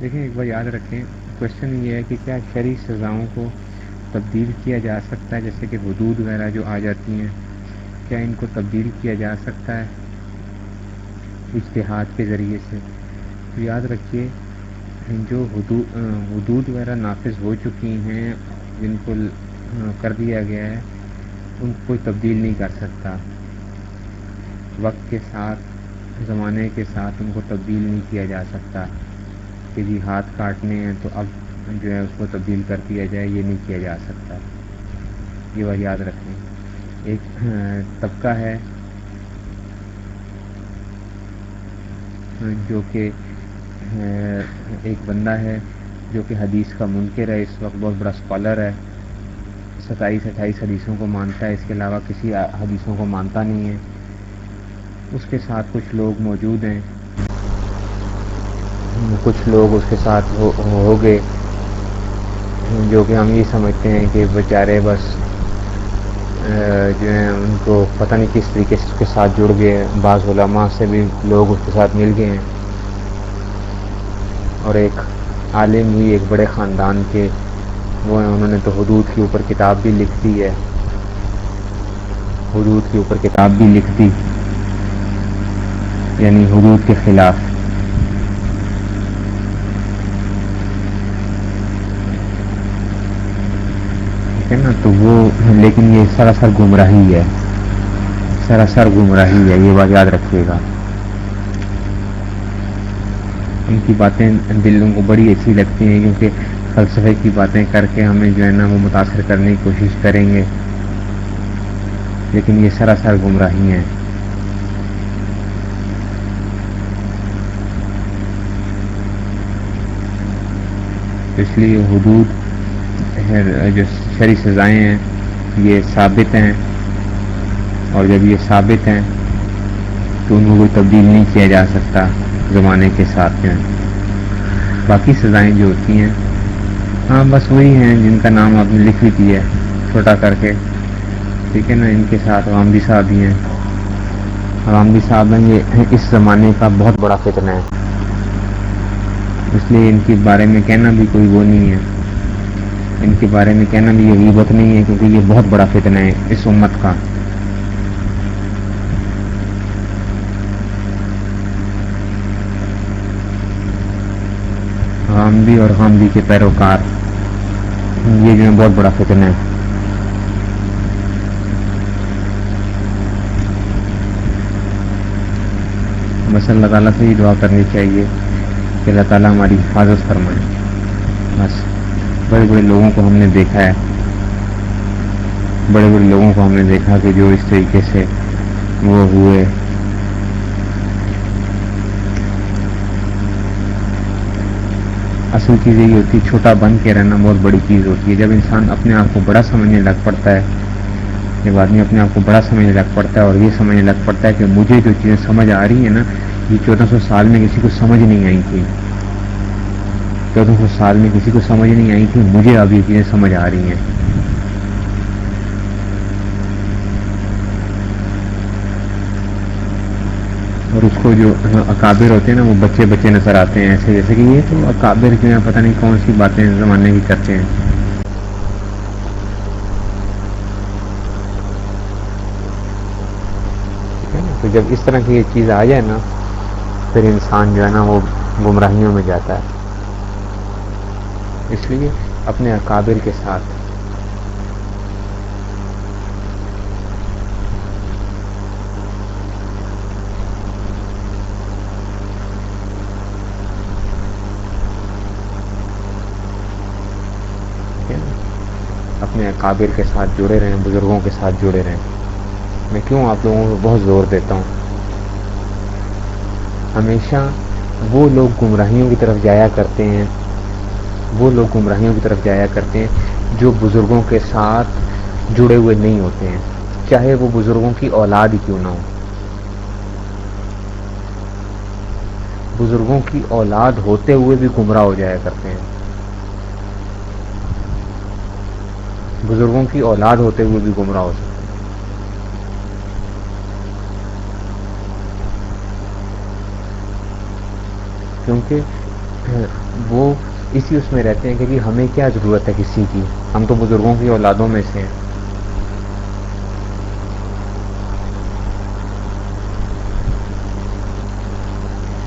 دیکھیں، ایک بار یاد رکھیں کوشچن یہ ہے کہ کیا شرعی سزاؤں کو تبدیل کیا جا سکتا ہے؟ جیسے کہ حدود وغیرہ جو آ جاتی ہیں، کیا ان کو تبدیل کیا جا سکتا ہے اشتہاد کے ذریعے سے؟ تو یاد رکھیے، جو حدود حدود وغیرہ نافذ ہو چکی ہیں، جن کو کر دیا گیا ہے، ان کو کوئی تبدیل نہیں کر سکتا۔ وقت کے ساتھ، زمانے کے ساتھ ان کو تبدیل نہیں کیا جا سکتا۔ کہ جی ہاتھ کاٹنے ہیں تو اب جو ہے اس کو تبدیل کر دیا جائے، یہ نہیں کیا جا سکتا۔ یہ وہ یاد رکھیں۔ ایک طبقہ ہے جو کہ، ایک بندہ ہے جو کہ حدیث کا منکر ہے، اس وقت بہت بڑا اسکالر ہے۔ ستائیس، اٹھائیس حدیثوں کو مانتا ہے، اس کے علاوہ کسی حدیثوں کو مانتا نہیں ہے۔ اس کے ساتھ کچھ لوگ موجود ہیں۔ کچھ لوگ اس کے ساتھ ہو گئے، جو کہ ہم یہ سمجھتے ہیں کہ بیچارے بس جو ہیں، ان کو پتہ نہیں کس طریقے سے اس کے ساتھ جڑ گئے، بعض علماء سے بھی لوگ اس کے ساتھ مل گئے ہیں۔ اور ایک عالم بھی ایک بڑے خاندان کے، وہ ہیں، انہوں نے تو حدود کے اوپر کتاب بھی لکھ دی ہے۔ حدود کے اوپر کتاب بھی لکھ دی یعنی حدود کے خلاف ٹھیک ہے نا، تو وہ لیکن یہ سراسر گمراہی ہے۔ سراسر گمراہی ہے، یہ بات یاد رکھیے گا۔ ان کی باتیں دلوں کو بڑی اچھی لگتی ہیں، کیونکہ فلسفے کی باتیں کر کے ہمیں جو ہے نا، وہ متاثر کرنے کی کوشش کریں گے۔ لیکن یہ سراسر گمراہی ہیں۔ اس لیے حدود جو شرح سزائیں ہیں، یہ ثابت ہیں۔ اور جب یہ ثابت ہیں، تو ان کو کوئی تبدیل نہیں کیا جا سکتا زمانے کے ساتھ ہیں باقی سزائیں جو ہوتی ہیں ہاں بس وہی ہیں جن کا نام آپ نے لکھ بھی دیا ہے، چھوٹا کر کے۔ ٹھیک ہے نا، ان کے ساتھ عوام صاحب بھی ہیں۔ عوام صاحب ہیں، یہ اس زمانے کا بہت بڑا فتنہ ہے۔ اس لیے ان کے بارے میں کہنا بھی کوئی وہ نہیں ہے۔ ان کے بارے میں کہنا بھی یہ غیبت نہیں ہے کیونکہ یہ بہت بڑا فتنہ ہے اس امت کا۔ غامدی اور غامدی کے پیروکار، یہ جو ہے بہت بڑا فتنہ ہے۔ بس اللہ تعالیٰ سے ہی دعا کرنی چاہیے کہ اللہ تعالیٰ ہماری حفاظت فرمائے۔ بس۔ بڑے بڑے لوگوں کو ہم نے دیکھا ہے۔ بڑے بڑے لوگوں کو ہم نے دیکھا کہ جو اس طریقے سے وہ ہوئے۔ اصل چیز یہی ہوتی ہے، چھوٹا بن کے رہنا بہت بڑی چیز ہوتی ہے۔ جب انسان اپنے آپ کو بڑا سمجھنے لگ پڑتا ہے، جب آدمی اپنے آپ کو بڑا سمجھنے لگ پڑتا ہے اور یہ سمجھنے لگ پڑتا ہے کہ مجھے جو چیزیں سمجھ آ رہی ہیں نا، یہ چودہ سو سال میں کسی کو سمجھ نہیں آئی تھی۔ چودہ سو سال میں کسی کو سمجھ نہیں آئی تھی مجھے اب یہ چیزیں سمجھ آ رہی ہیں۔ اور اس کو جو اکابر ہوتے ہیں نا، وہ بچے بچے نظر آتے ہیں ایسے، جیسے کہ یہ تو اکابر جو ہیں، پتہ نہیں کون سی باتیں زمانے کی کرتے ہیں۔ تو جب اس طرح کی یہ چیز آ جائے نا، پھر انسان جو ہے نا، وہ گمراہیوں میں جاتا ہے۔ اس لیے اپنے اکابر کے ساتھ۔ اپنے اکابر کے ساتھ جڑے رہیں، بزرگوں کے ساتھ جڑے رہیں۔ میں کیوں آپ لوگوں کو بہت زور دیتا ہوں؟ ہمیشہ وہ لوگ گمراہیوں کی طرف جایا کرتے ہیں وہ لوگ گمراہیوں کی طرف جایا کرتے ہیں جو بزرگوں کے ساتھ جڑے ہوئے نہیں ہوتے ہیں۔ چاہے وہ بزرگوں کی اولاد ہی کیوں نہ ہو۔ بزرگوں کی اولاد ہوتے ہوئے بھی گمراہ ہو جایا کرتے ہیں۔ بزرگوں کی اولاد ہوتے ہوئے بھی گمراہ ہو سکتے ہیں۔ کیونکہ وہ اسی اس میں رہتے ہیں کہ جی ہمیں کیا ضرورت ہے کسی کی؟ ہم تو بزرگوں کی اولادوں میں سے ہیں۔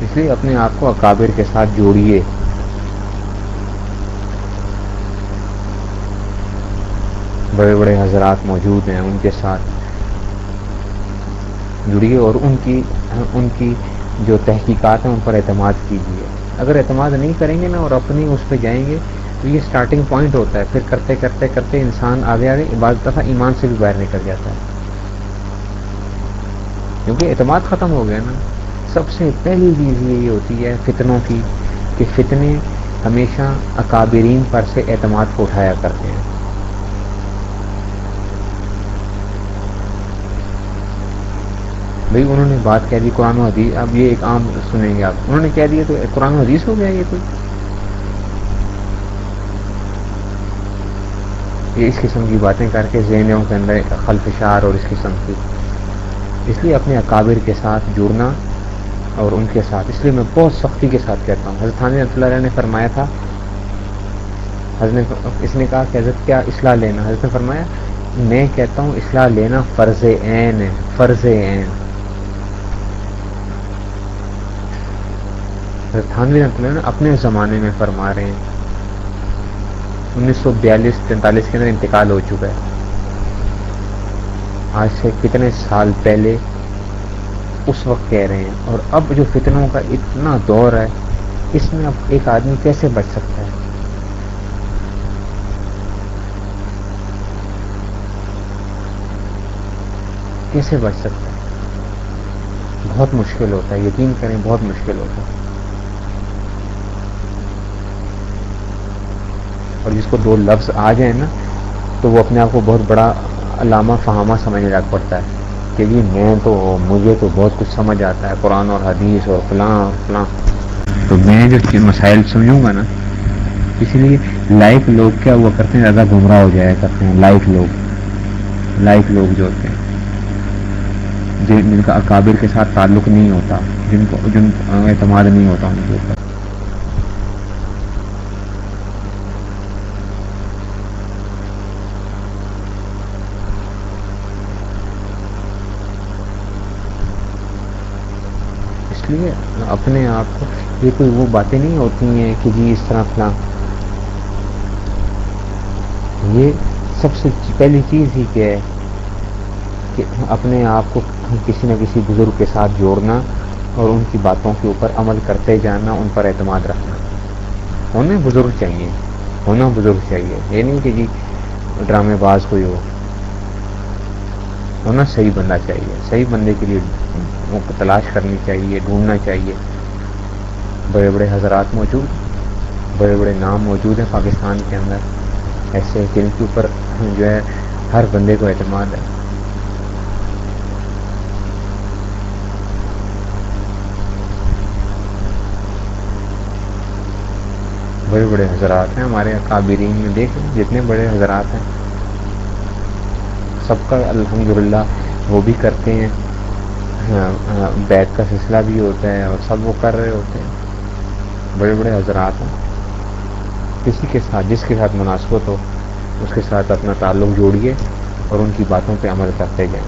اس لیے اپنے آپ کو اکابر کے ساتھ جوڑیے۔ بڑے بڑے حضرات موجود ہیں ان کے ساتھ۔ جڑیے اور ان کی ان کی جو تحقیقات ہیں ان پر اعتماد کیجیے۔ اگر اعتماد نہیں کریں گے نا اور اپنی اس پہ جائیں گے، تو یہ اسٹارٹنگ پوائنٹ ہوتا ہے۔ پھر کرتے کرتے کرتے انسان آگے آگے بعض دفعہ ایمان سے بھی باہر نکل جاتا ہے۔ کیونکہ اعتماد ختم ہو گیا نا۔ سب سے پہلی چیز یہ ہوتی ہے فتنوں کی کہ فتنے ہمیشہ اکابرین پر سے اعتماد کو اٹھایا کرتے ہیں۔ بھائی انہوں نے بات کہہ دی قرآن و حدیث، اب یہ ایک عام سنیں گے آپ۔ انہوں نے کہہ دیا تو قرآن و حدیث ہو گیا یہ کوئی؟ یہ اس قسم کی باتیں کر کے ذہنوں کے اندر خلفشار اور اس قسم کی۔ اس لیے اپنے اکابر کے ساتھ جڑنا اور ان کے ساتھ، اس لیے میں بہت سختی کے ساتھ کہتا ہوں۔ حضرت خان رحمۃ اللہ نے فرمایا تھا، حضرت اس نے کہا کہ حضرت کیا اصلاح لینا؟ حضرت نے فرمایا، میں کہتا ہوں اصلاح لینا فرض عین ہے، فرض عین۔ تھانوی رحمۃ اللہ اپنے زمانے میں فرما رہے ہیں۔ انیس سو بیالیس تینتالیس کے اندر انتقال ہو چکا ہے۔ آج سے کتنے سال پہلے اس وقت کہہ رہے ہیں۔ اور اب جو فتنوں کا اتنا دور ہے، اس میں اب ایک آدمی کیسے بچ سکتا ہے؟ کیسے بچ سکتا ہے؟ بہت مشکل ہوتا ہے، یقین کریں بہت مشکل ہوتا ہے۔ اور جس کو دو لفظ آ جائیں نا، تو وہ اپنے آپ کو بہت بڑا علامہ فہامہ سمجھنے لگ پڑتا ہے کہ جی میں تو، مجھے تو بہت کچھ سمجھ آتا ہے، قرآن اور حدیث اور فلاں اور فلاں۔ تو میں جو مسائل سمجھوں گا نا اسی لیے لائک لوگ کیا ہوا کرتے ہیں؟ زیادہ گمراہ ہو جایا کرتے ہیں لائک لوگ۔ لائک لوگ جو ہوتے ہیں، جن کا اکابر کے ساتھ تعلق نہیں ہوتا، جن کو، جن اعتماد نہیں ہوتا ان کے اوپر۔ لیے، اپنے آپ کو۔ یہ کوئی وہ باتیں نہیں ہوتی ہیں کہ جی اس طرح فلاں۔ یہ سب سے پہلی چیز ہی کیا ہے کہ اپنے آپ کو کسی نہ کسی بزرگ کے ساتھ جوڑنا اور ان کی باتوں کے اوپر عمل کرتے جانا، ان پر اعتماد رکھنا۔ ہونا بزرگ چاہیے، ہونا بزرگ چاہیے۔ یہ نہیں کہ جی ڈرامے باز کوئی ہو۔ ہونا صحیح بندہ چاہیے، صحیح بندے کے لیے کو تلاش کرنی چاہیے، ڈھونڈنا چاہیے۔ بڑے بڑے حضرات موجود، بڑے بڑے نام موجود ہیں پاکستان کے اندر۔ ایسے جن کے اوپر جو ہے ہر بندے کو اعتماد ہے۔ بڑے بڑے حضرات ہیں ہمارے قابرین میں، دیکھیں جتنے بڑے حضرات ہیں۔ سب کا الحمدللہ وہ بھی کرتے ہیں۔ ہاں، ہاں، بیت کا سلسلہ بھی ہوتا ہے اور سب وہ کر رہے ہوتے ہیں۔ بڑے بڑے حضرات ہیں۔ کسی کے ساتھ، جس کے ساتھ مناسبت ہو، اس کے ساتھ اپنا تعلق جوڑیے اور ان کی باتوں پہ عمل کرتے جائیں۔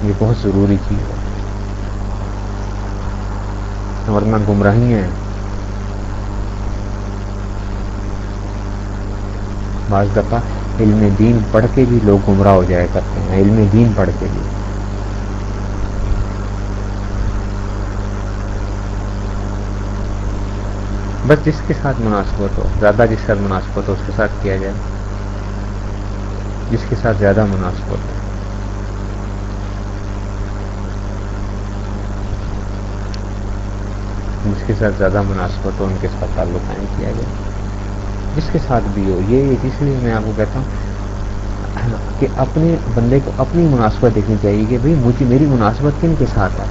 یہ بہت ضروری چیز ہے۔ ورنہ گمراہی ہیں۔ بعض دفعہ علم دین پڑھ کے بھی لوگ گمراہ ہو جایا کرتے ہیں، علم دین پڑھ کے بھی۔ بس جس کے ساتھ مناسبت ہو زیادہ جس کے ساتھ مناسبت ہو اس کے ساتھ کیا جائے؟ جس کے ساتھ زیادہ مناسبت ہو جس کے ساتھ زیادہ مناسبت ہو ان کے ساتھ تعلق قائم کیا جائے۔ جس کے ساتھ بھی ہو۔ یہ اس لیے میں آپ کو کہتا ہوں کہ اپنے بندے کو اپنی مناسبت دیکھنی چاہیے کہ بھائی مجھے میری مناسبت کن کے ساتھ ہے؟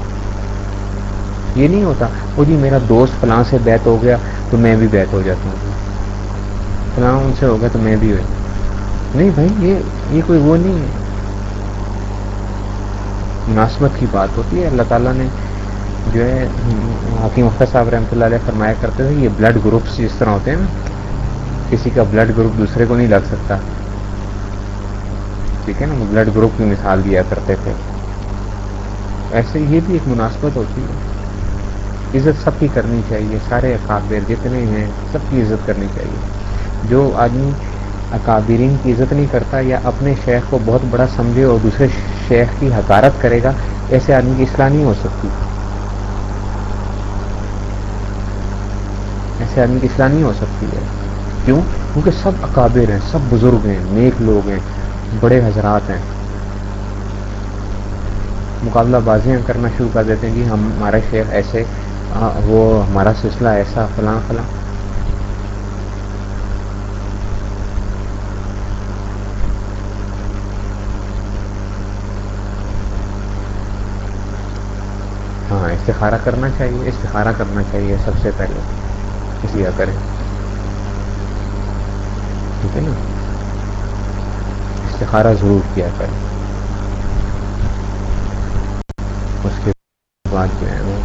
یہ نہیں ہوتا وہ جی میرا دوست فلاں سے بیت ہو گیا تو میں بھی بیت ہو جاتا ہوں۔ فلاں ان سے ہو گیا تو میں بھی ہو جاتا نہیں بھائی یہ یہ کوئی وہ نہیں ہے۔ مناسبت کی بات ہوتی ہے۔ اللہ تعالیٰ نے جو ہے حکیم اختر صاحب رحمۃ اللہ علیہ فرمایا کرتے تھے یہ بلڈ گروپس جس طرح ہوتے ہیں نا۔ کسی کا بلڈ گروپ دوسرے کو نہیں لگ سکتا۔ ٹھیک ہے نا؟ وہ بلڈ گروپ کی مثال دیا کرتے تھے۔ ایسے یہ بھی ایک مناسبت ہوتی ہے۔ عزت سب کی کرنی چاہیے، سارے اکابر جتنے ہیں، سب کی عزت کرنی چاہیے۔ جو آدمی اکابرین کی عزت نہیں کرتا یا اپنے شیخ کو بہت بڑا سمجھے اور دوسرے شیخ کی حکارت کرے گا، ایسے آدمی کی اصلاح نہیں ہو سکتی۔ ایسے آدمی کی اصلاح نہیں ہو سکتی ہے۔ کیوں؟ کیونکہ سب اکابر ہیں، سب بزرگ ہیں، نیک لوگ ہیں، بڑے حضرات ہیں۔ مقابلہ بازیاں کرنا شروع کر دیتے ہیں کہ ہم ہمارا شیخ ایسے وہ ہمارا سلسلہ ایسا، فلاں فلاں۔ ہاں استخارہ کرنا چاہیے، استخارہ کرنا چاہیے سب سے پہلے۔ اس لیے کریں۔ ٹھیک ہے نا۔ استخارہ ضرور کیا کریں۔ اس کے بعد جو ہے وہ۔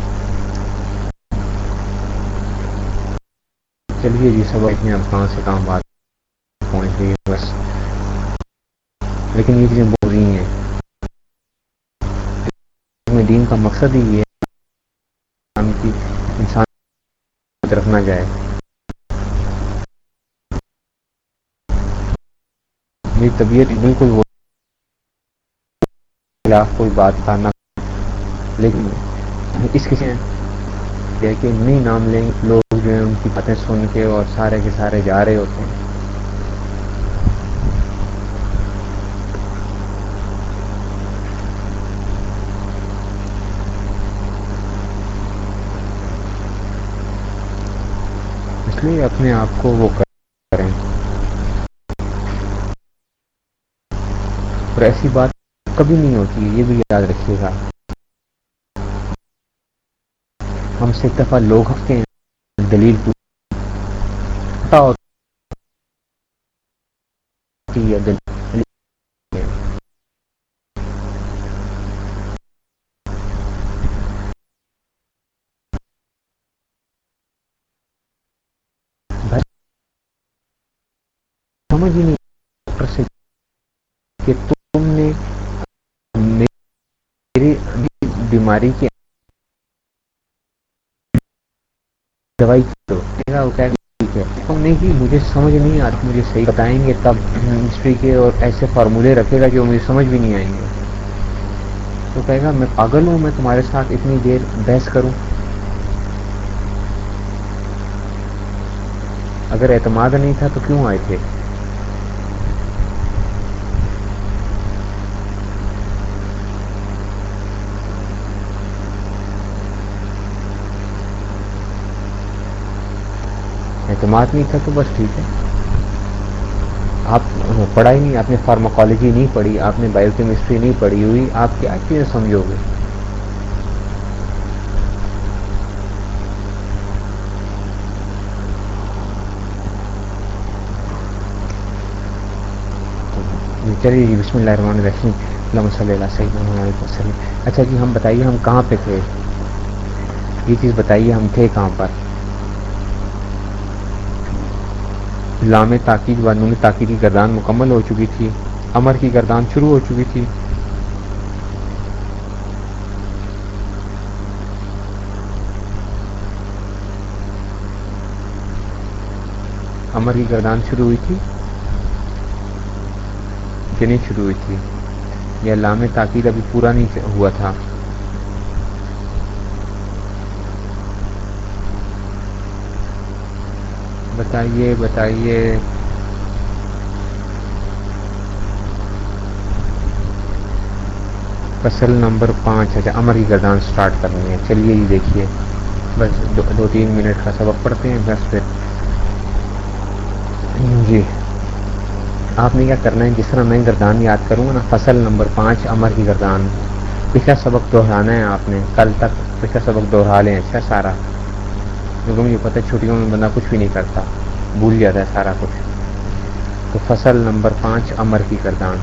چلیے جی سب اتنے اب کہاں سے کہاں بات پہنچ گئی بس۔ لیکن یہ چیزیں بول رہی ہیں۔ دین کا مقصد ہی یہ ہے کہ انسان رکھنا جائے۔ میری طبیعت بالکل وہ خلاف کوئی بات کرنا لیکن اس کسی نے کہ نہیں نام لیں، لوگ جو ہیں ان کی باتیں سن کے اور سارے کے سارے جا رہے ہوتے ہیں۔ اس لیے اپنے آپ کو وہ کریں اور ایسی بات کبھی نہیں ہوتی ہے یہ بھی یاد رکھیے گا۔ ہم سے ایک دفعہ لوگ ہفتے ہیں، دلیل سمجھ ہی نہیں کہ تم نے میری بیماری کی دوائی تو میرا ٹھیک ہے ہم نہیں کہ مجھے سمجھ نہیں آتی، مجھے صحیح بتائیں گے تب ہسٹری کے اور ایسے فارمولے رکھے گا جو مجھے سمجھ بھی نہیں آئیں گے۔ تو کہے گا، میں پاگل ہوں، میں تمہارے ساتھ اتنی دیر بحث کروں۔ اگر اعتماد نہیں تھا تو کیوں آئے تھے؟ اعتماد نہیں تھا تو بس ٹھیک ہے۔ آپ پڑھائی نہیں، آپ نے فارماکالوجی نہیں پڑھی، آپ نے بایو کیمسٹری نہیں پڑھی ہوئی، آپ کیا چیزیں سمجھو گے چلیے جی بسم اللہ الرحمن الرحیم۔ اللہ صلی اللہ سید وسلم۔ اچھا جی ہم بتائیے ہم کہاں پہ تھے؟ یہ چیز بتائیے ہم تھے کہاں پر؟ لام تاکید و نون تاکید کی گردان مکمل ہو چکی تھی۔ امر کی گردان شروع ہو چکی تھی۔ امر کی گردان شروع ہوئی تھی۔ کہ نہیں شروع ہوئی تھی۔ یا لام تاکید ابھی پورا نہیں ہوا تھا۔ بتائیے بتائیے۔ فصل نمبر پانچ۔ اچھا امر کی گردان سٹارٹ کرنی ہے۔ چلیے جی دیکھیے۔ بس دو, دو تین منٹ کا سبق پڑھتے ہیں بس پھر۔ جی۔ آپ نے کیا کرنا ہے؟ جس طرح میں گردان یاد کروں گا نا فصل نمبر پانچ امر کی گردان۔ پچھلا سبق دہرانا ہے آپ نے۔ کل تک پچھلا سبق دوہرا لیں اچھا سارا۔ کیونکہ مجھے پتہ چھٹیوں میں بندہ کچھ بھی نہیں کرتا، بھول جاتا ہے سارا کچھ۔ تو فصل نمبر پانچ، امر کی کردان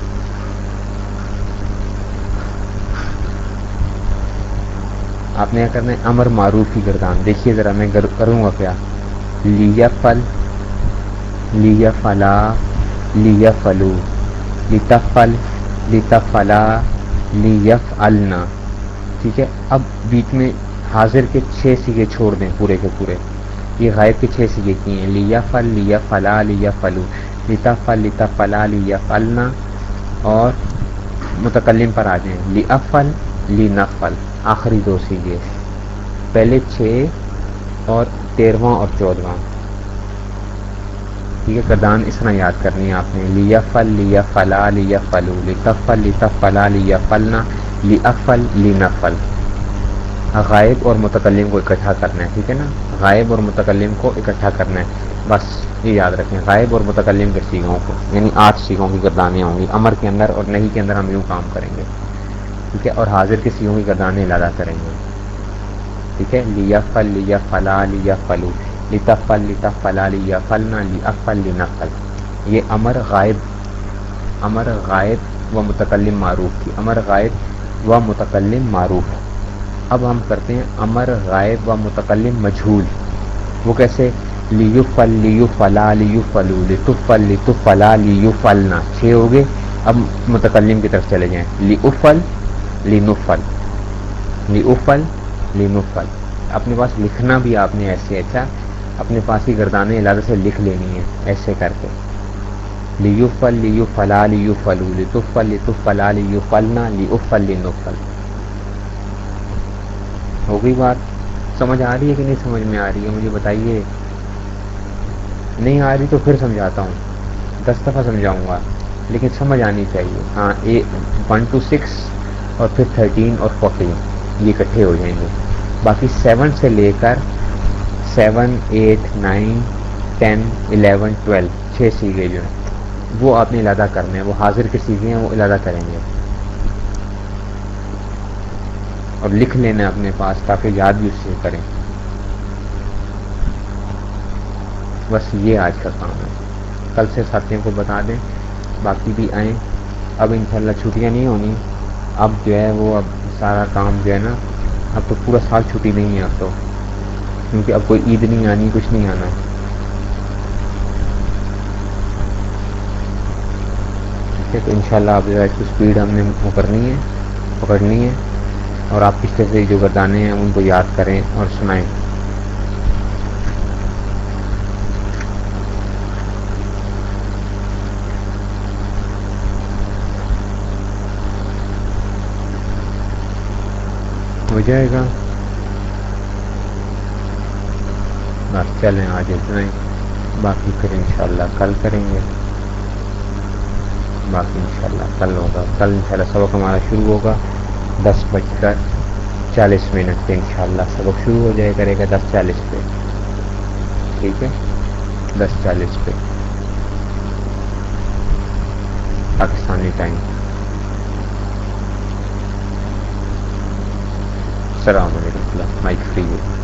آپ نے کیا کرنا ہے؟ امر معروف کی گردان۔ دیکھیے ذرا میں کروں گا کیا؟ لیا فل لیا فلا لیا فلو لیتا فل لیتا فلا لیف النا ٹھیک ہے؟ اب بیچ میں حاضر کے چھ سیگے چھوڑ دیں پورے کے پورے۔ یہ غائب کے چھ سیگے کی ہیں۔ لیا فل، لیا فلا، لیا فلو۔ لیتا فل لیتا فلا، لیا فلنا۔ اور متکلم پر آ جائیں۔ لی افل لی نفل آخری دو سیگے۔ پہلے چھ اور تیرواں اور چودواں۔ ٹھیک ہے، کردان اس طرح یاد کرنی ہے آپ نے۔ لیا فل، لیا فلا، لیا فلو۔ لی تفل لی تفلا لیا فلنا۔ لی افل لی نفل غائب اور متکلم کو اکٹھا کرنا ہے، ٹھیک ہے نا؟ غائب اور متکلم کو اکٹھا کرنا ہے۔ بس یہ یاد رکھیں، غائب اور متکلم کے سیگوں کو یعنی آٹھ سیگوں کی گردانیں ہوں گی، امر کے اندر اور نہیں کے اندر ہم یوں کام کریں گے۔ ٹھیک ہے؟ اور حاضر کے سیگوں کی گردانیں لادا کریں گے۔ ٹھیک ہے؟ لیا فل لیا فلا لیا فلو لتا فل لتا فلا لیا فلنا لی افل لی نقل یہ امر غائب امر غائب و متکلم معروف کی، امر غائب و متکلم معروف۔ اب ہم کرتے ہیں امر، غائب و متکلم، مجھول۔ وہ کیسے؟ لیو فل لیو فلا لیو فلو لطف فل لطف فلا لیو فلنا چھ ہو گئے، اب متکلم کی طرف چلے جائیں۔ لی افل لی نفل لی افل لی نفل اپنے پاس لکھنا بھی آپ نے ایسے اچھا؟ اپنے پاس کی گردانیں علادہ سے لکھ لینی ہے ایسے کر کے۔ لیو فل لیو فلا لیو فلو لطف فل لطف فلا لیو فلنا لی افل لی نفل ہو گئی بات۔ سمجھ آ رہی ہے کہ نہیں سمجھ میں آ رہی ہے؟ مجھے بتائیے۔ نہیں آ رہی تو پھر سمجھاتا ہوں۔ دس دفعہ سمجھاؤں گا۔ لیکن سمجھ آنی چاہیے۔ ہاں اے ون ٹو سکس اور پھر تھرٹین اور فورٹین، یہ اکٹھے ہو جائیں گے۔ باقی سیون سے لے کر seven, eight, nine, ten, eleven, twelve, چھ سیگے جو ہیں، وہ آپ نے علادہ کرنے ہیں۔ وہ حاضر کے سیگے ہیں؟ وہ علادہ کریں گے۔ اور لکھ لینا اپنے پاس تاکہ یاد بھی اس سے کریں۔ بس یہ آج کا کام ہے۔ کل سے ساتھیوں کو بتا دیں، باقی بھی آئیں۔ اب انشاءاللہ چھٹیاں نہیں ہونی۔ اب جو ہے وہ اب سارا کام جو ہے نا، اب تو پورا سال چھٹی نہیں ہے اب تو۔ کیونکہ اب کوئی عید نہیں آنی، کچھ نہیں آنا۔ ٹھیک ہے، تو ان شاء اللہ اب جو ہے اس کی اسپیڈ ہم نے وہ کرنی ہے، پکڑنی ہے۔ اور آپ پچھلے سے جو گردانے ہیں، ان کو یاد کریں اور سنائیں۔ ہو جائے گا۔ بس چلیں، آج اتنا ہی۔ باقی پھر انشاءاللہ کل کریں گے۔ باقی انشاءاللہ کل ہوگا۔ کل انشاءاللہ سبق ہمارا شروع ہوگا۔ دس بج کر چالیس منٹ پہ انشاءاللہ سبق شروع ہو جائے کرے گا دس چالیس پہ۔ ٹھیک ہے؟ دس چالیس پہ۔ پاکستانی ٹائم۔ السلام علیکم، مائک فری ہے